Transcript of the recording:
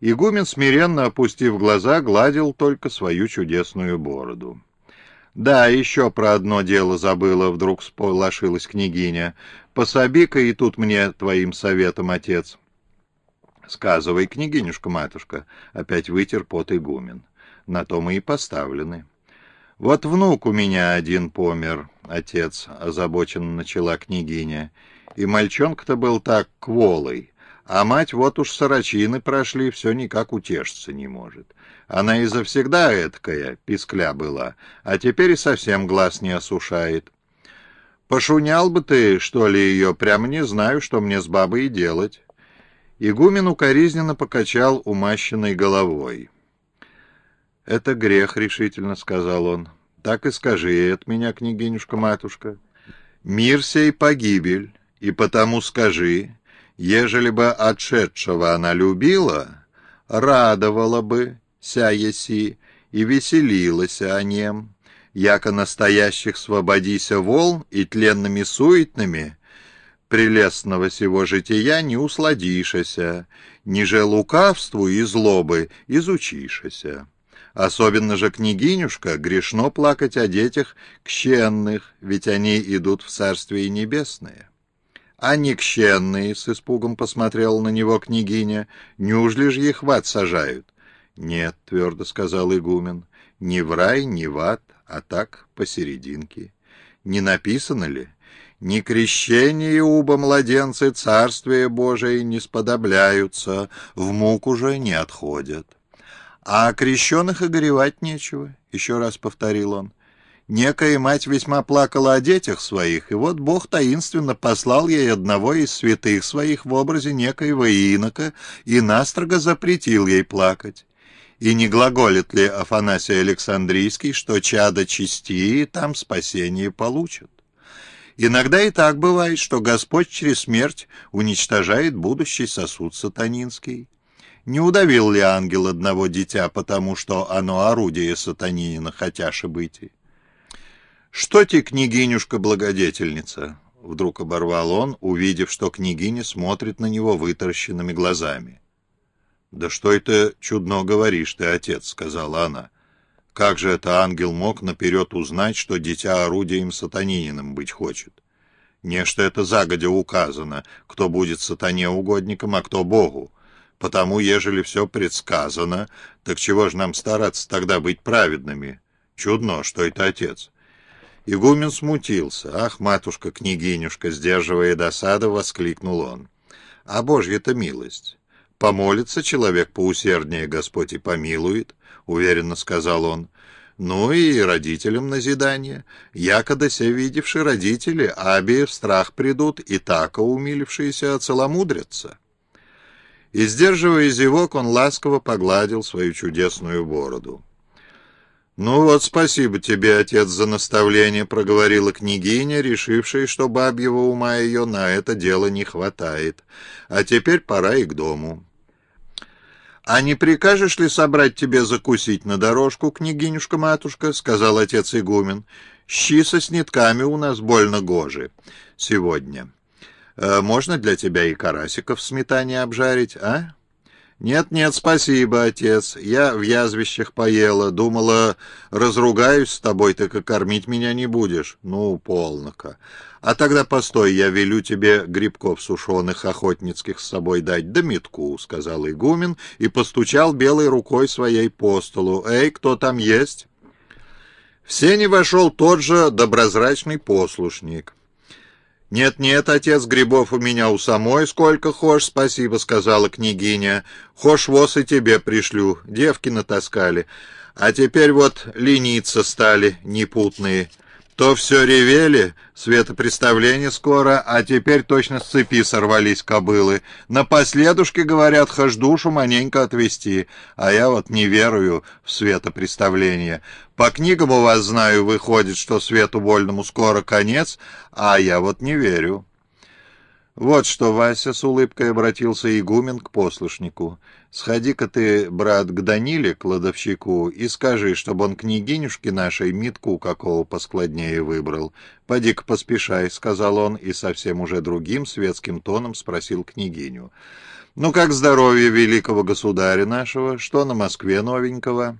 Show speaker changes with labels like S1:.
S1: Игумен, смиренно опустив глаза, гладил только свою чудесную бороду. «Да, еще про одно дело забыла», — вдруг сполошилась княгиня. «Пособи-ка и тут мне твоим советом, отец». «Сказывай, княгинюшка-матушка», — опять вытер пот игумен. «На то мы и поставлены». «Вот внук у меня один помер, отец», — озабоченно начала княгиня. «И мальчонка-то был так кволый, а мать вот уж сорочины прошли, все никак утешиться не может. Она и завсегда эткая, пискля была, а теперь и совсем глаз не осушает. Пошунял бы ты, что ли, ее, прямо не знаю, что мне с бабой делать». Игумен укоризненно покачал умащенной головой. «Это грех», — решительно сказал он. «Так и скажи от меня, княгинюшка-матушка. Мир сей погибель, и потому скажи, Ежели бы отшедшего она любила, радовала бы, ся еси, и веселилась о нем, яко настоящих свободися волн и тленными суетными, прелестного сего жития не усладишася, ниже лукавству и злобы изучишася. Особенно же княгинюшка грешно плакать о детях кщенных, ведь они идут в Царствие Небесное. «А никщенные!» — с испугом посмотрела на него княгиня. «Неужели ж их в ад сажают?» «Нет», — твердо сказал игумен, — «ни в рай, ни в ад, а так посерединке. Не написано ли? Ни крещение уба младенцы Царствие Божие не сподобляются, в мук уже не отходят». «А крещенных и нечего», — еще раз повторил он. Некая мать весьма плакала о детях своих, и вот Бог таинственно послал ей одного из святых своих в образе некоего инока и настрого запретил ей плакать. И не глаголит ли Афанасий Александрийский, что чадо чести, там спасение получат? Иногда и так бывает, что Господь через смерть уничтожает будущий сосуд сатанинский. Не удавил ли ангел одного дитя, потому что оно орудие сатанинина, хотяши быть? «Что те, княгинюшка-благодетельница?» Вдруг оборвал он, увидев, что княгиня смотрит на него вытаращенными глазами. «Да что это чудно говоришь ты, отец?» — сказала она. «Как же это ангел мог наперед узнать, что дитя орудием сатанининым быть хочет? Нечто это загодя указано, кто будет сатане угодником, а кто Богу. Потому, ежели все предсказано, так чего же нам стараться тогда быть праведными? Чудно, что это отец». Игумен смутился. «Ах, матушка-княгинюшка!» Сдерживая досаду, воскликнул он. «А Божья-то милость! Помолится человек поусерднее, Господь и помилует!» Уверенно сказал он. «Ну и родителям назидание. Якода се видевши родители, аби в страх придут, и тако умилившиеся оцеломудрятся». И, сдерживая зевок, он ласково погладил свою чудесную бороду. «Ну вот, спасибо тебе, отец, за наставление», — проговорила княгиня, решившая, что бабьего ума ее на это дело не хватает. «А теперь пора и к дому». «А не прикажешь ли собрать тебе закусить на дорожку, княгинюшка-матушка?» — сказал отец игумен. «Щи со снитками у нас больно гожи сегодня. Э, можно для тебя и карасиков в сметане обжарить, а?» «Нет-нет, спасибо, отец. Я в язвищах поела. Думала, разругаюсь с тобой, так и кормить меня не будешь. Ну, полнока. А тогда постой, я велю тебе грибков сушеных охотницких с собой дать, да метку», — сказал игумен и постучал белой рукой своей по столу. «Эй, кто там есть?» В сене вошел тот же доброзрачный послушник. «Нет-нет, отец, грибов у меня у самой сколько хошь, спасибо», — сказала княгиня. «Хошь воз и тебе пришлю, девки натаскали. А теперь вот лениться стали непутные». То все ревели, светопреставление скоро, а теперь точно с цепи сорвались кобылы. Напоследушке, говорят, хаж душу маненько отвести, а я вот не верую в светопреставление. По книгам у вас, знаю, выходит, что свету вольному скоро конец, а я вот не верю. «Вот что, Вася!» — с улыбкой обратился игумен к послушнику. «Сходи-ка ты, брат, к Даниле, кладовщику, и скажи, чтобы он княгинюшке нашей митку какого поскладнее выбрал. Поди-ка поспешай», — сказал он, и совсем уже другим светским тоном спросил княгиню. «Ну как здоровье великого государя нашего? Что на Москве новенького?»